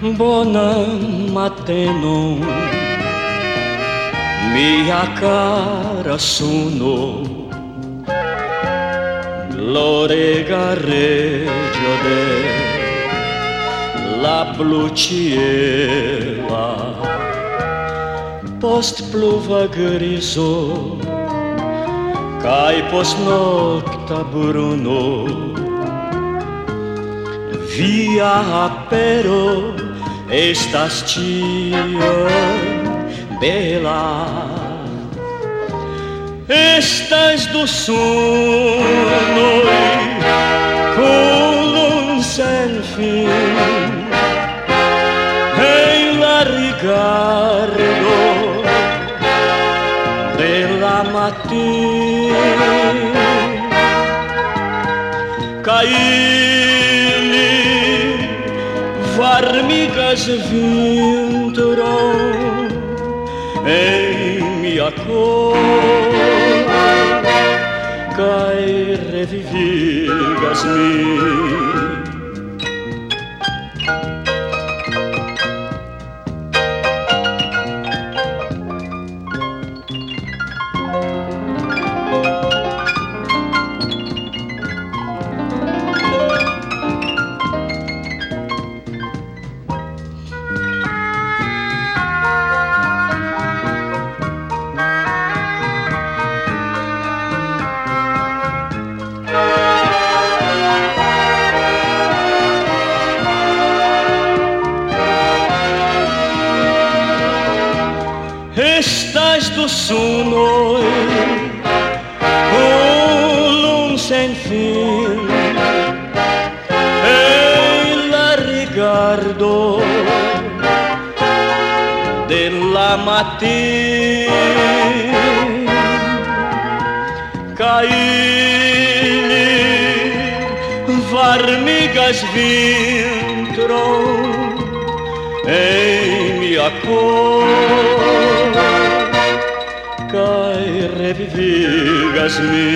Bonam matenum mia cara suno. Lorega regio de la blu Post pluva griso. Cae post nocta bruno Via estas tiam bela Estas do sono colum sem fim Em la rigardo della mattina Caili Φαρμικέ βίντεο, ναι, με ακού, καίρε. Estas do sono Ulum sem fim E la rigardo Della mattina Caili Varmigas vintro em minha cor επιφύγασμοι